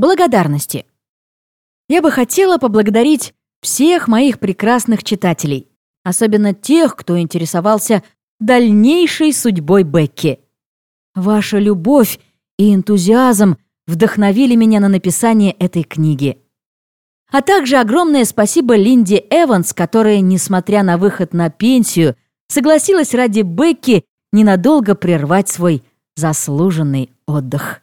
Благодарности. Я бы хотела поблагодарить всех моих прекрасных читателей, особенно тех, кто интересовался дальнейшей судьбой Бекки. Ваша любовь и энтузиазм вдохновили меня на написание этой книги. А также огромное спасибо Линде Эванс, которая, несмотря на выход на пенсию, согласилась ради Бекки ненадолго прервать свой заслуженный отдых.